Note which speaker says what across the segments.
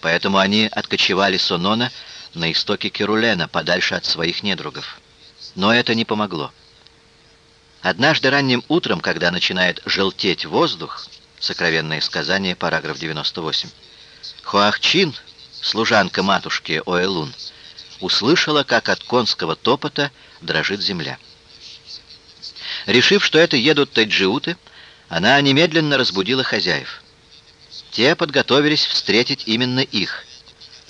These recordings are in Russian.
Speaker 1: Поэтому они откочевали с Онона на истоке Керулена, подальше от своих недругов. Но это не помогло. Однажды ранним утром, когда начинает желтеть воздух, сокровенное сказание, параграф 98, Хуахчин, служанка матушки Оэлун, услышала, как от конского топота дрожит земля. Решив, что это едут таджиуты, она немедленно разбудила хозяев. Те подготовились встретить именно их.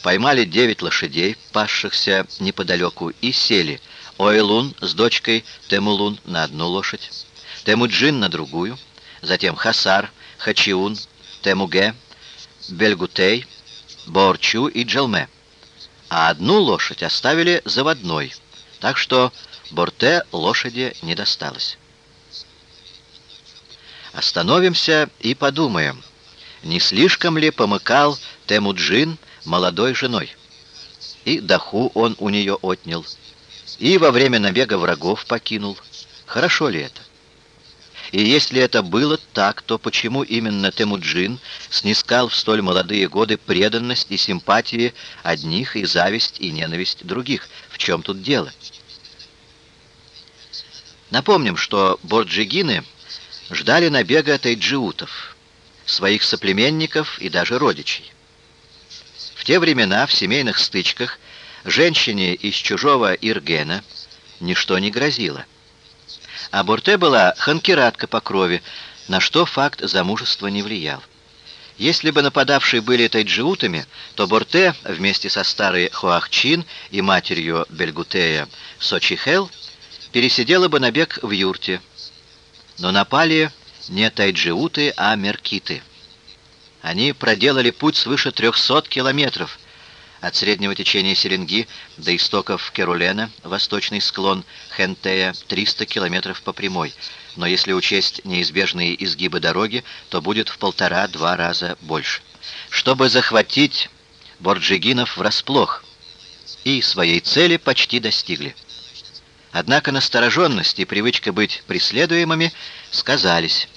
Speaker 1: Поймали девять лошадей, пасшихся неподалеку, и сели. Ойлун с дочкой Темулун на одну лошадь, Темуджин на другую, затем Хасар, Хачиун, Темуге, Бельгутей, Борчу и Джалме. А одну лошадь оставили заводной, так что Борте лошади не досталось. Остановимся и подумаем, не слишком ли помыкал Темуджин молодой женой? И Даху он у нее отнял, и во время набега врагов покинул. Хорошо ли это? И если это было так, то почему именно Темуджин снискал в столь молодые годы преданность и симпатии одних и зависть и ненависть других? В чем тут дело? Напомним, что борджигины ждали набега тайджиутов, своих соплеменников и даже родичей. В те времена в семейных стычках женщине из чужого Иргена ничто не грозило. А Борте была ханкератка по крови, на что факт замужества не влиял. Если бы нападавшие были тайджиутами, то Борте вместе со старой Хуахчин и матерью Бельгутея Сочихел пересидела бы набег в юрте, но напали не тайджиуты, а меркиты. Они проделали путь свыше 300 километров от среднего течения Серенги до истоков Керулена, восточный склон Хентея, 300 километров по прямой. Но если учесть неизбежные изгибы дороги, то будет в полтора-два раза больше. Чтобы захватить борджигинов врасплох, и своей цели почти достигли. Однако настороженность и привычка быть преследуемыми сказались,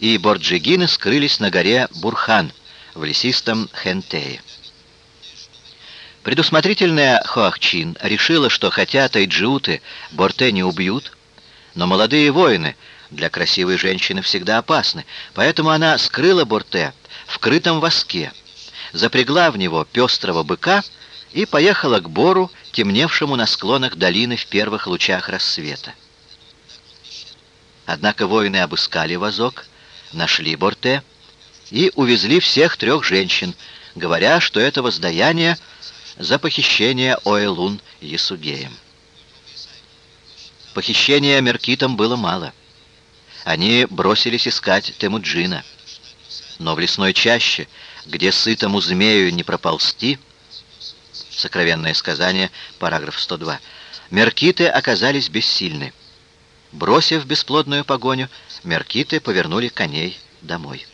Speaker 1: и борджигины скрылись на горе Бурхан в лесистом Хентее. Предусмотрительная Хоахчин решила, что хотя тайджиуты Борте не убьют, но молодые воины для красивой женщины всегда опасны, поэтому она скрыла Борте в крытом воске, запрягла в него пестрого быка и поехала к Бору, темневшему на склонах долины в первых лучах рассвета. Однако воины обыскали вазок, нашли Борте и увезли всех трех женщин, говоря, что это воздаяние за похищение Оэлун Ясугеем. Похищения Меркитом было мало. Они бросились искать Темуджина. Но в лесной чаще, где сытому змею не проползти, Сокровенное сказание, параграф 102. Меркиты оказались бессильны. Бросив бесплодную погоню, меркиты повернули коней домой.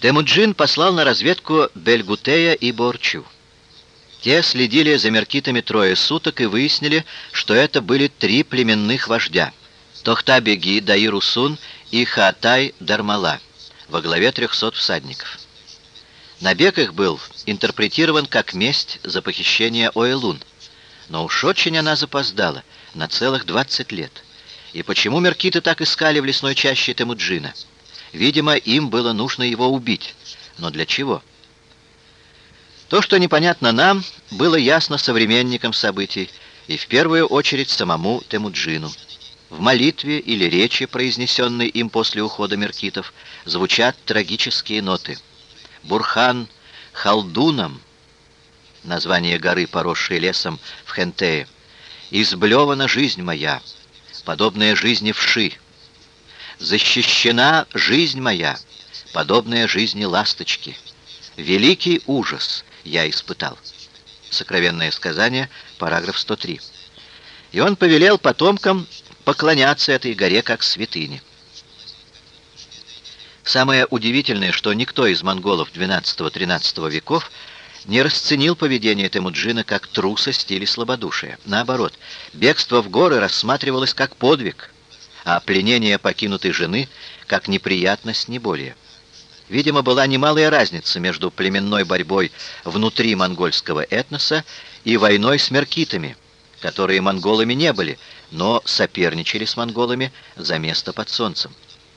Speaker 1: Темуджин послал на разведку Бельгутея и Борчу. Те следили за меркитами трое суток и выяснили, что это были три племенных вождя — Тохта-Беги, Даирусун и Хаатай-Дармала во главе трехсот всадников. Набег их был интерпретирован как месть за похищение Оэлун. Но уж очень она запоздала, на целых 20 лет. И почему меркиты так искали в лесной чаще Темуджина? Видимо, им было нужно его убить. Но для чего? То, что непонятно нам, было ясно современникам событий, и в первую очередь самому Темуджину. В молитве или речи, произнесенной им после ухода меркитов, звучат трагические ноты – Бурхан Халдуном, название горы, поросшей лесом в Хентее, изблевана жизнь моя, подобная жизни вши. Защищена жизнь моя, подобная жизни ласточки. Великий ужас я испытал. Сокровенное сказание, параграф 103. И он повелел потомкам поклоняться этой горе как святыне. Самое удивительное, что никто из монголов XII-XIII веков не расценил поведение Темуджина как трусость или слабодушие. Наоборот, бегство в горы рассматривалось как подвиг, а пленение покинутой жены как неприятность не более. Видимо, была немалая разница между племенной борьбой внутри монгольского этноса и войной с меркитами, которые монголами не были, но соперничали с монголами за место под солнцем.